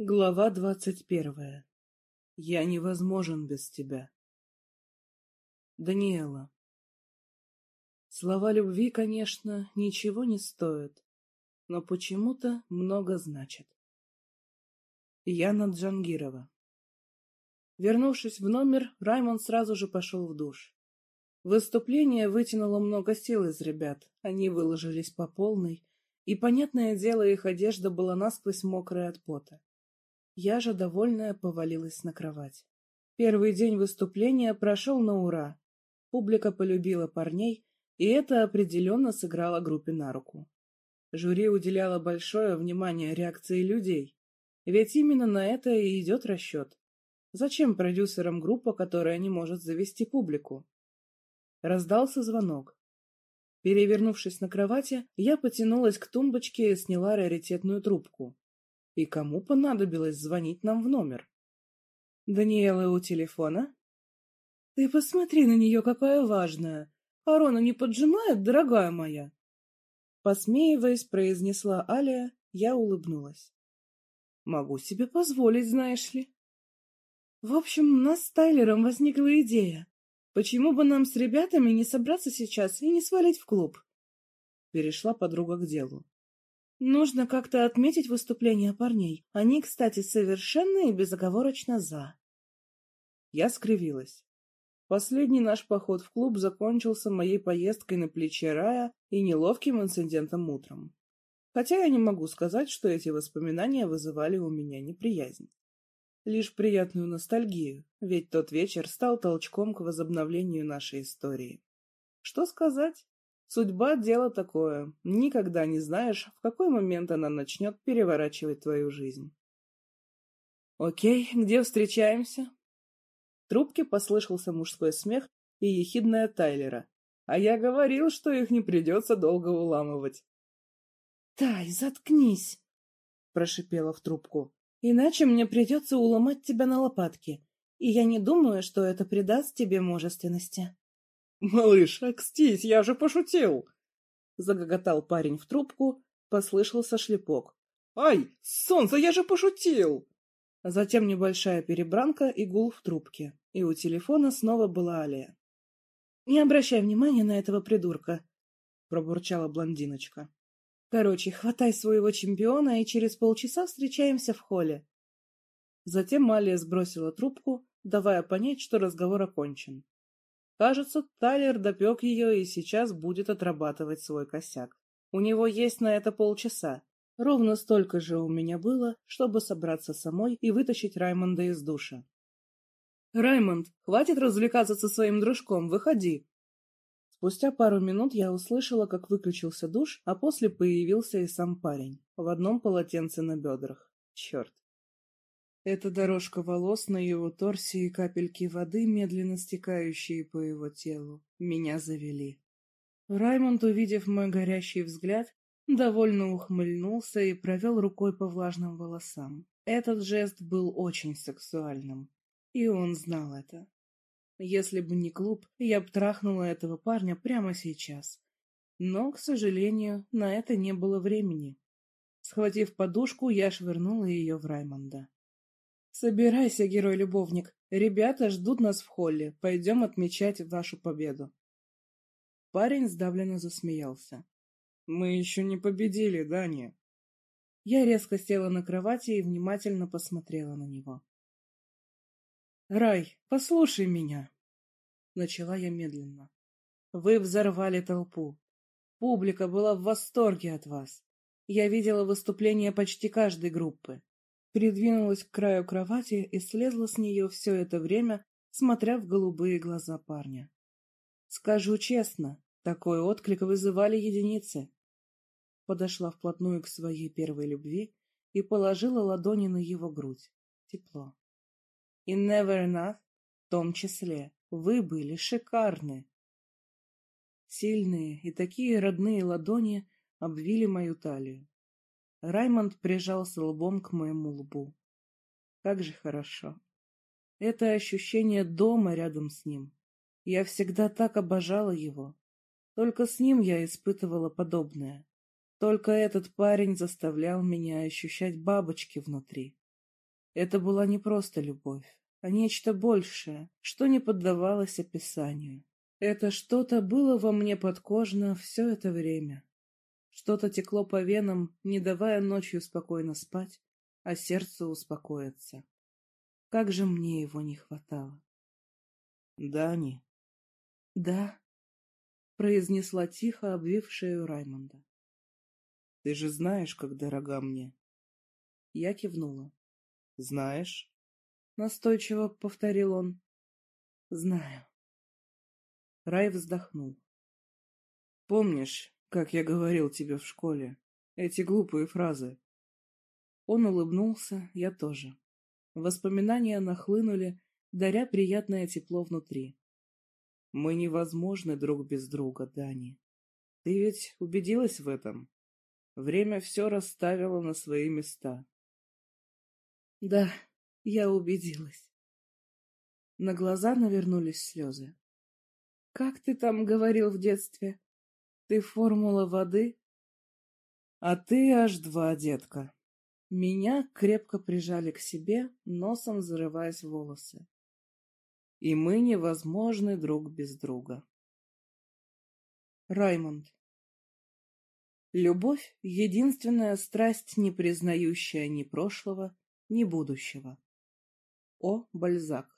Глава двадцать первая. Я невозможен без тебя. Даниэла. Слова любви, конечно, ничего не стоят, но почему-то много значат. Яна Джангирова. Вернувшись в номер, Раймонд сразу же пошел в душ. Выступление вытянуло много сил из ребят, они выложились по полной, и, понятное дело, их одежда была насквозь мокрая от пота. Я же, довольная, повалилась на кровать. Первый день выступления прошел на ура. Публика полюбила парней, и это определенно сыграло группе на руку. Жюри уделяло большое внимание реакции людей, ведь именно на это и идет расчет. Зачем продюсерам группа, которая не может завести публику? Раздался звонок. Перевернувшись на кровати, я потянулась к тумбочке и сняла раритетную трубку. И кому понадобилось звонить нам в номер? Даниэла у телефона? Ты посмотри на нее, какая важная. Арона не поджимает, дорогая моя? Посмеиваясь, произнесла Алия, я улыбнулась. Могу себе позволить, знаешь ли. В общем, у нас с Тайлером возникла идея. Почему бы нам с ребятами не собраться сейчас и не свалить в клуб? Перешла подруга к делу. Нужно как-то отметить выступление парней. Они, кстати, совершенно и безоговорочно за. Я скривилась. Последний наш поход в клуб закончился моей поездкой на плече Рая и неловким инцидентом утром. Хотя я не могу сказать, что эти воспоминания вызывали у меня неприязнь. Лишь приятную ностальгию, ведь тот вечер стал толчком к возобновлению нашей истории. Что сказать? Судьба — дело такое. Никогда не знаешь, в какой момент она начнет переворачивать твою жизнь. «Окей, где встречаемся?» В трубке послышался мужской смех и ехидная Тайлера. А я говорил, что их не придется долго уламывать. «Тай, заткнись!» — прошипела в трубку. «Иначе мне придется уломать тебя на лопатки, и я не думаю, что это придаст тебе мужественности». «Малыш, окстись, я же пошутил!» Загоготал парень в трубку, послышался шлепок. «Ай, солнце, я же пошутил!» Затем небольшая перебранка и гул в трубке, и у телефона снова была Алия. «Не обращай внимания на этого придурка», — пробурчала блондиночка. «Короче, хватай своего чемпиона, и через полчаса встречаемся в холле». Затем Алия сбросила трубку, давая понять, что разговор окончен. Кажется, Тайлер допек ее и сейчас будет отрабатывать свой косяк. У него есть на это полчаса. Ровно столько же у меня было, чтобы собраться самой и вытащить Раймонда из душа. «Раймонд, хватит развлекаться со своим дружком, выходи!» Спустя пару минут я услышала, как выключился душ, а после появился и сам парень, в одном полотенце на бедрах. Черт! Эта дорожка волос на его торсе и капельки воды, медленно стекающие по его телу, меня завели. Раймонд, увидев мой горящий взгляд, довольно ухмыльнулся и провел рукой по влажным волосам. Этот жест был очень сексуальным, и он знал это. Если бы не клуб, я б трахнула этого парня прямо сейчас. Но, к сожалению, на это не было времени. Схватив подушку, я швырнула ее в Раймонда. Собирайся, герой-любовник. Ребята ждут нас в холле. Пойдем отмечать вашу победу. Парень сдавленно засмеялся. Мы еще не победили, Дани. Я резко села на кровати и внимательно посмотрела на него. Рай, послушай меня. Начала я медленно. Вы взорвали толпу. Публика была в восторге от вас. Я видела выступления почти каждой группы придвинулась к краю кровати и слезла с нее все это время, смотря в голубые глаза парня. Скажу честно, такой отклик вызывали единицы. Подошла вплотную к своей первой любви и положила ладони на его грудь. Тепло. И never enough, в том числе, вы были шикарны. Сильные и такие родные ладони обвили мою талию. Раймонд прижался лбом к моему лбу. Как же хорошо. Это ощущение дома рядом с ним. Я всегда так обожала его. Только с ним я испытывала подобное. Только этот парень заставлял меня ощущать бабочки внутри. Это была не просто любовь, а нечто большее, что не поддавалось описанию. Это что-то было во мне подкожно все это время. Что-то текло по венам, не давая ночью спокойно спать, а сердцу успокоиться. Как же мне его не хватало. Дани. Да, произнесла тихо, обвив шею Раймонда. Ты же знаешь, как дорога мне. Я кивнула. Знаешь? Настойчиво повторил он. Знаю. Рай вздохнул. Помнишь, как я говорил тебе в школе, эти глупые фразы? Он улыбнулся, я тоже. Воспоминания нахлынули, даря приятное тепло внутри. Мы невозможны друг без друга, Дани. Ты ведь убедилась в этом? Время все расставило на свои места. Да, я убедилась. На глаза навернулись слезы. Как ты там говорил в детстве? Ты формула воды? А ты аж два, детка. Меня крепко прижали к себе, носом зарываясь в волосы. И мы невозможны друг без друга. Раймонд. Любовь — единственная страсть, не признающая ни прошлого, ни будущего. О. Бальзак.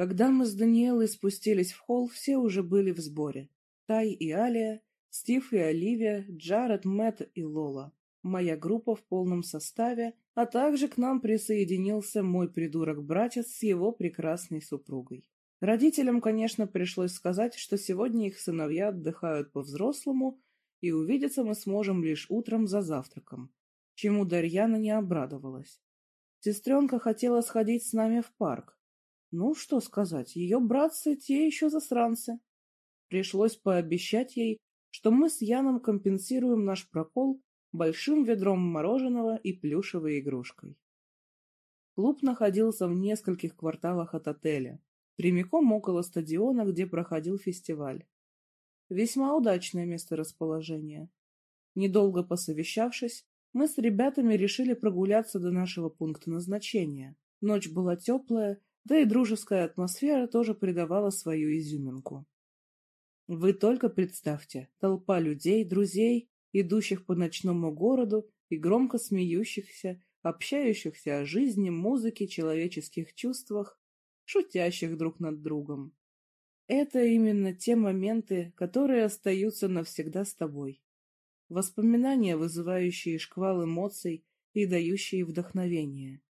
Когда мы с Даниэлой спустились в холл, все уже были в сборе. Тай и Алия, Стив и Оливия, Джаред, Мэтт и Лола моя группа в полном составе, а также к нам присоединился мой придурок-братец с его прекрасной супругой. Родителям, конечно, пришлось сказать, что сегодня их сыновья отдыхают по-взрослому, и увидеться мы сможем лишь утром за завтраком, чему Дарьяна не обрадовалась. Сестренка хотела сходить с нами в парк. Ну, что сказать, ее братцы те еще засранцы. Пришлось пообещать ей, что мы с Яном компенсируем наш прокол большим ведром мороженого и плюшевой игрушкой. Клуб находился в нескольких кварталах от отеля, прямиком около стадиона, где проходил фестиваль. Весьма удачное месторасположение. Недолго посовещавшись, мы с ребятами решили прогуляться до нашего пункта назначения. Ночь была теплая, да и дружеская атмосфера тоже придавала свою изюминку. Вы только представьте, толпа людей, друзей идущих по ночному городу и громко смеющихся, общающихся о жизни, музыке, человеческих чувствах, шутящих друг над другом. Это именно те моменты, которые остаются навсегда с тобой. Воспоминания, вызывающие шквал эмоций и дающие вдохновение.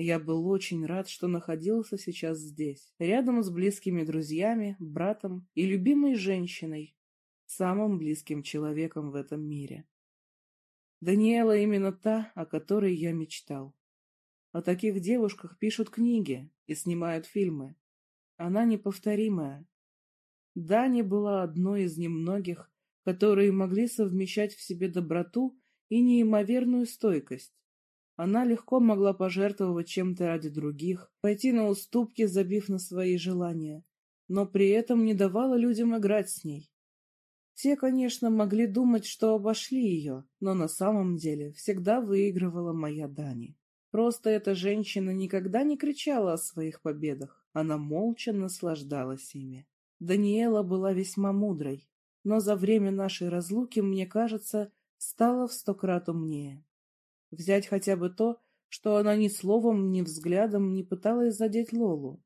Я был очень рад, что находился сейчас здесь, рядом с близкими друзьями, братом и любимой женщиной, самым близким человеком в этом мире. Даниэла именно та, о которой я мечтал. О таких девушках пишут книги и снимают фильмы. Она неповторимая. Дани была одной из немногих, которые могли совмещать в себе доброту и неимоверную стойкость. Она легко могла пожертвовать чем-то ради других, пойти на уступки, забив на свои желания, но при этом не давала людям играть с ней. Те, конечно, могли думать, что обошли ее, но на самом деле всегда выигрывала моя Дани. Просто эта женщина никогда не кричала о своих победах, она молча наслаждалась ими. Даниэла была весьма мудрой, но за время нашей разлуки, мне кажется, стала в сто крат умнее. Взять хотя бы то, что она ни словом, ни взглядом не пыталась задеть Лолу.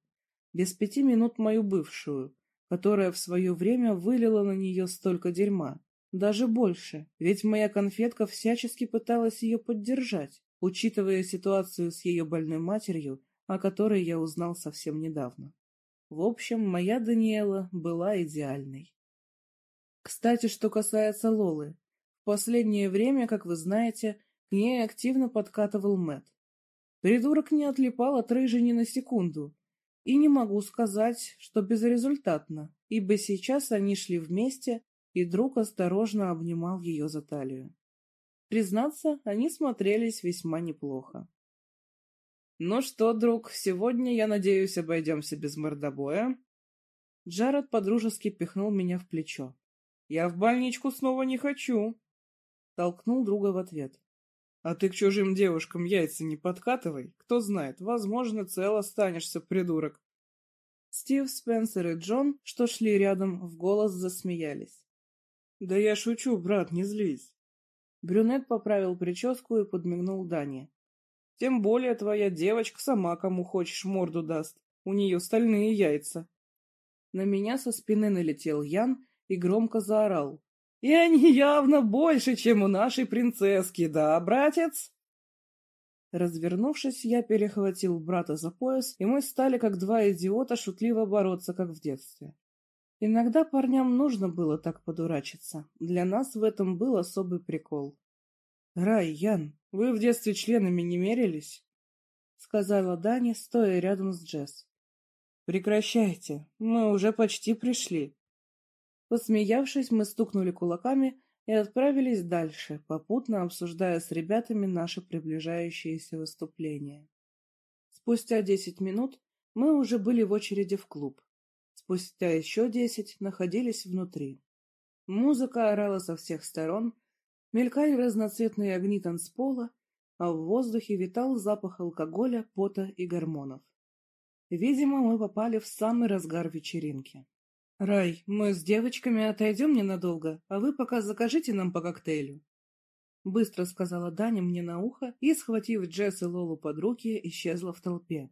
Без пяти минут мою бывшую, которая в свое время вылила на нее столько дерьма. Даже больше, ведь моя конфетка всячески пыталась ее поддержать, учитывая ситуацию с ее больной матерью, о которой я узнал совсем недавно. В общем, моя Даниэла была идеальной. Кстати, что касается Лолы. В последнее время, как вы знаете, к ней активно подкатывал Мэт. Придурок не отлипал от рыжей ни на секунду, и не могу сказать, что безрезультатно, ибо сейчас они шли вместе, и друг осторожно обнимал ее за талию. Признаться, они смотрелись весьма неплохо. «Ну что, друг, сегодня, я надеюсь, обойдемся без мордобоя?» Джаред подружески пихнул меня в плечо. «Я в больничку снова не хочу!» Толкнул друга в ответ. А ты к чужим девушкам яйца не подкатывай. Кто знает, возможно, цел останешься, придурок. Стив, Спенсер и Джон, что шли рядом, в голос засмеялись. Да я шучу, брат, не злись. Брюнет поправил прическу и подмигнул Дане. Тем более твоя девочка сама кому хочешь морду даст. У нее стальные яйца. На меня со спины налетел Ян и громко заорал. И они явно больше, чем у нашей принцесски, да, братец? Развернувшись, я перехватил брата за пояс, и мы стали, как два идиота, шутливо бороться, как в детстве. Иногда парням нужно было так подурачиться. Для нас в этом был особый прикол. — Рай, Ян, вы в детстве членами не мерились? — сказала Дани, стоя рядом с Джесс. — Прекращайте, мы уже почти пришли. Посмеявшись, мы стукнули кулаками и отправились дальше, попутно обсуждая с ребятами наше приближающееся выступление. Спустя десять минут мы уже были в очереди в клуб. Спустя еще десять находились внутри. Музыка орала со всех сторон, мелькали разноцветные огни танцпола, а в воздухе витал запах алкоголя, пота и гормонов. Видимо, мы попали в самый разгар вечеринки. «Рай, мы с девочками отойдем ненадолго, а вы пока закажите нам по коктейлю». Быстро сказала Даня мне на ухо и, схватив Джесс и Лолу под руки, исчезла в толпе.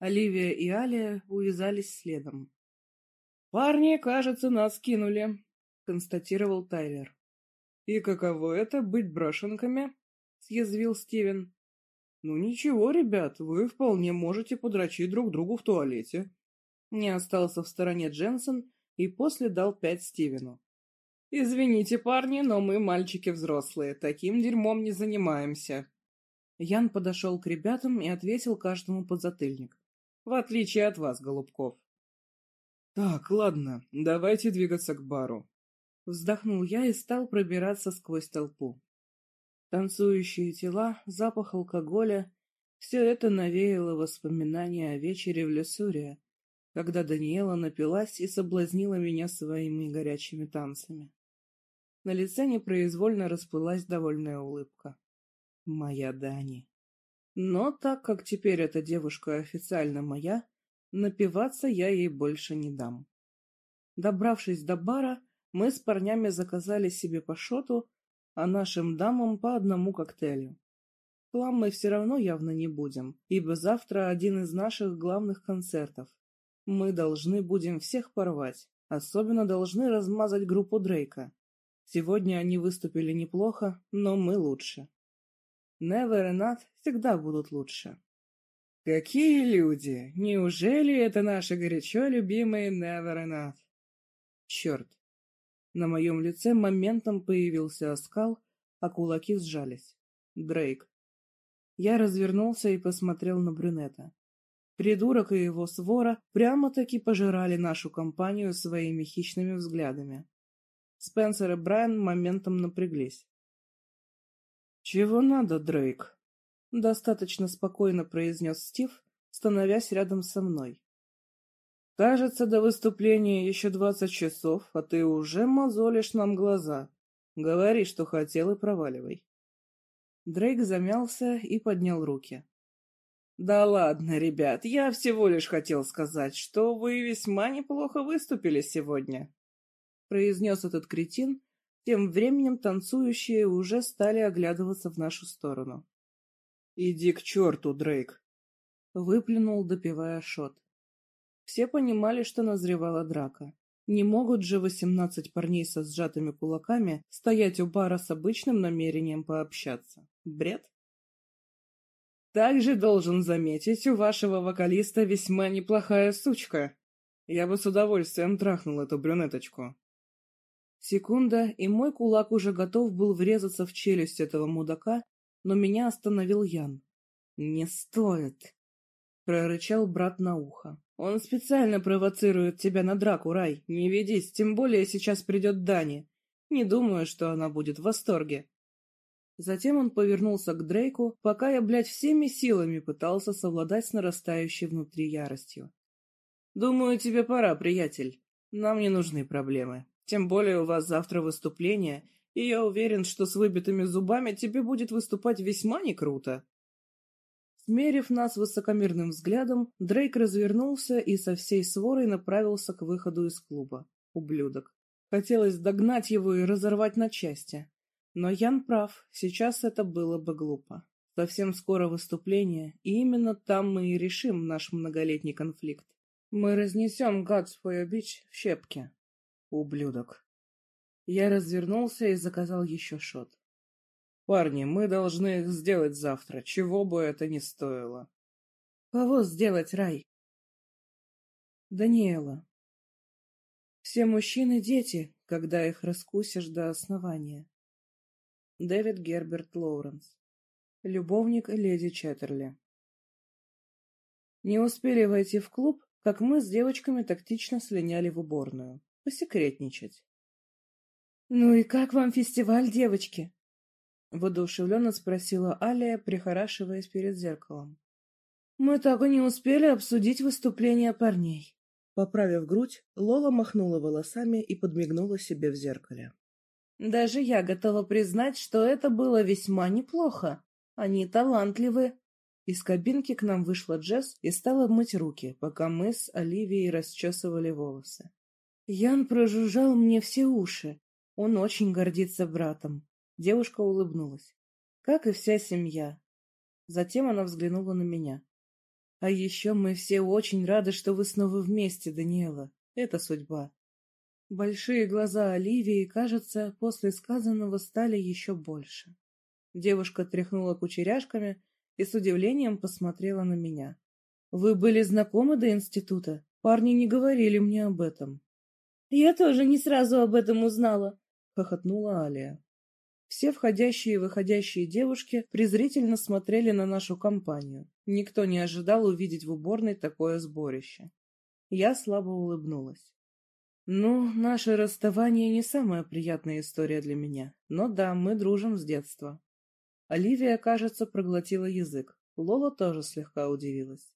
Оливия и Алия увязались следом. «Парни, кажется, нас кинули», — констатировал Тайлер. «И каково это — быть брошенками?» — съязвил Стивен. «Ну ничего, ребят, вы вполне можете подрочить друг другу в туалете». Не остался в стороне Дженсен и после дал пять Стивену. «Извините, парни, но мы мальчики взрослые, таким дерьмом не занимаемся». Ян подошел к ребятам и ответил каждому подзатыльник. «В отличие от вас, Голубков». «Так, ладно, давайте двигаться к бару». Вздохнул я и стал пробираться сквозь толпу. Танцующие тела, запах алкоголя — все это навеяло воспоминания о вечере в Лесуре, когда Даниэла напилась и соблазнила меня своими горячими танцами. На лице непроизвольно расплылась довольная улыбка. Моя Дани. Но так как теперь эта девушка официально моя, напиваться я ей больше не дам. Добравшись до бара, мы с парнями заказали себе по шоту, а нашим дамам по одному коктейлю. Хлам мы все равно явно не будем, ибо завтра один из наших главных концертов. Мы должны будем всех порвать. Особенно должны размазать группу Дрейка. Сегодня они выступили неплохо, но мы лучше. Невер и Нат всегда будут лучше. Какие люди! Неужели это наши горячо любимые Невер и Нат? Черт! На моем лице моментом появился оскал, а кулаки сжались. Дрейк. Я развернулся и посмотрел на брюнета. Придурок и его свора прямо-таки пожирали нашу компанию своими хищными взглядами. Спенсер и Брайан моментом напряглись. «Чего надо, Дрейк?» — достаточно спокойно произнес Стив, становясь рядом со мной. «Кажется, до выступления еще двадцать часов, а ты уже мозолишь нам глаза. Говори, что хотел, и проваливай». Дрейк замялся и поднял руки. Да ладно, ребят, я всего лишь хотел сказать, что вы весьма неплохо выступили сегодня. Произнес этот кретин, тем временем танцующие уже стали оглядываться в нашу сторону. «Иди к черту, Дрейк!» Выплюнул, допивая шот. Все понимали, что назревала драка. Не могут же восемнадцать парней со сжатыми кулаками стоять у бара с обычным намерением пообщаться. Бред? Также должен заметить, у вашего вокалиста весьма неплохая сучка. Я бы с удовольствием трахнул эту брюнеточку. Секунда, и мой кулак уже готов был врезаться в челюсть этого мудака, но меня остановил Ян. «Не стоит!» — прорычал брат на ухо. «Он специально провоцирует тебя на драку, Рай. Не ведись, тем более сейчас придет Дани. Не думаю, что она будет в восторге». Затем он повернулся к Дрейку, пока я, блядь, всеми силами пытался совладать с нарастающей внутри яростью. «Думаю, тебе пора, приятель. Нам не нужны проблемы. Тем более у вас завтра выступление, и я уверен, что с выбитыми зубами тебе будет выступать весьма не круто. Смерив нас высокомерным взглядом, Дрейк развернулся и со всей сворой направился к выходу из клуба. Ублюдок. Хотелось догнать его и разорвать на части. Но Ян прав, сейчас это было бы глупо. Совсем скоро выступление, и именно там мы и решим наш многолетний конфликт. Мы разнесем your Beach в щепки. Ублюдок. Я развернулся и заказал еще шот. Парни, мы должны их сделать завтра, чего бы это ни стоило. Кого сделать, Рай? Даниэла. Все мужчины — дети, когда их раскусишь до основания. Дэвид Герберт Лоуренс. Любовник леди Четтерли. Не успели войти в клуб, как мы с девочками тактично слиняли в уборную. Посекретничать. «Ну и как вам фестиваль, девочки?» Воодушевленно спросила Алия, прихорашиваясь перед зеркалом. «Мы так и не успели обсудить выступление парней». Поправив грудь, Лола махнула волосами и подмигнула себе в зеркале. Даже я готова признать, что это было весьма неплохо. Они талантливы. Из кабинки к нам вышла Джесс и стала мыть руки, пока мы с Оливией расчесывали волосы. Ян прожужжал мне все уши. Он очень гордится братом. Девушка улыбнулась. Как и вся семья. Затем она взглянула на меня. А еще мы все очень рады, что вы снова вместе, Даниэла. Это судьба. Большие глаза Оливии, кажется, после сказанного стали еще больше. Девушка тряхнула кучеряшками и с удивлением посмотрела на меня. «Вы были знакомы до института? Парни не говорили мне об этом». «Я тоже не сразу об этом узнала», — хохотнула Алия. Все входящие и выходящие девушки презрительно смотрели на нашу компанию. Никто не ожидал увидеть в уборной такое сборище. Я слабо улыбнулась. Ну, наше расставание не самая приятная история для меня. Но да, мы дружим с детства. Оливия, кажется, проглотила язык. Лола тоже слегка удивилась.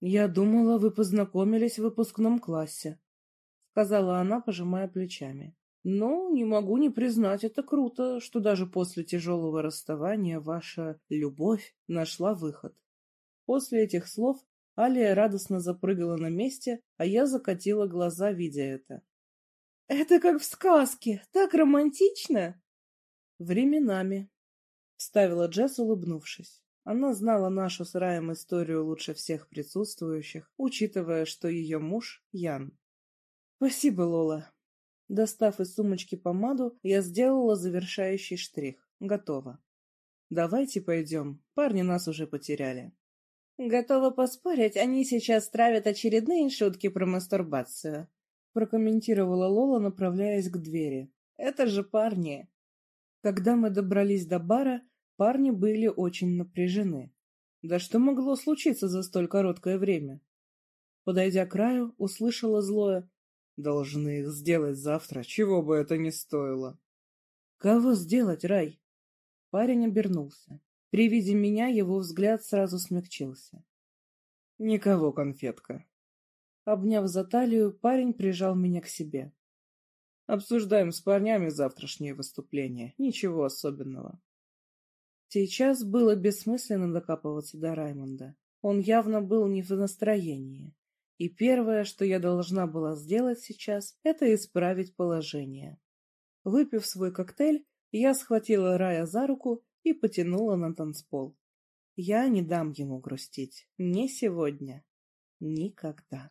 «Я думала, вы познакомились в выпускном классе», — сказала она, пожимая плечами. «Но не могу не признать, это круто, что даже после тяжелого расставания ваша любовь нашла выход». После этих слов Алия радостно запрыгала на месте, а я закатила глаза, видя это. Это как в сказке, так романтично. Временами, вставила Джесс, улыбнувшись. Она знала нашу с Раем историю лучше всех присутствующих, учитывая, что ее муж — Ян. «Спасибо, Лола». Достав из сумочки помаду, я сделала завершающий штрих. Готово. «Давайте пойдем. Парни нас уже потеряли». «Готова поспорить, они сейчас травят очередные шутки про мастурбацию», прокомментировала Лола, направляясь к двери. «Это же парни!» Когда мы добрались до бара, парни были очень напряжены. Да что могло случиться за столь короткое время? Подойдя к краю, услышала злое «Должны их сделать завтра, чего бы это ни стоило». «Кого сделать, Рай?» Парень обернулся. При виде меня его взгляд сразу смягчился. «Никого, конфетка. Обняв за талию, парень прижал меня к себе. Обсуждаем с парнями завтрашнее выступление. Ничего особенного. Сейчас было бессмысленно докапываться до Раймонда. Он явно был не в настроении. И первое, что я должна была сделать сейчас, это исправить положение. Выпив свой коктейль, я схватила Рая за руку и потянула на танцпол. Я не дам ему грустить. Не сегодня. Никогда.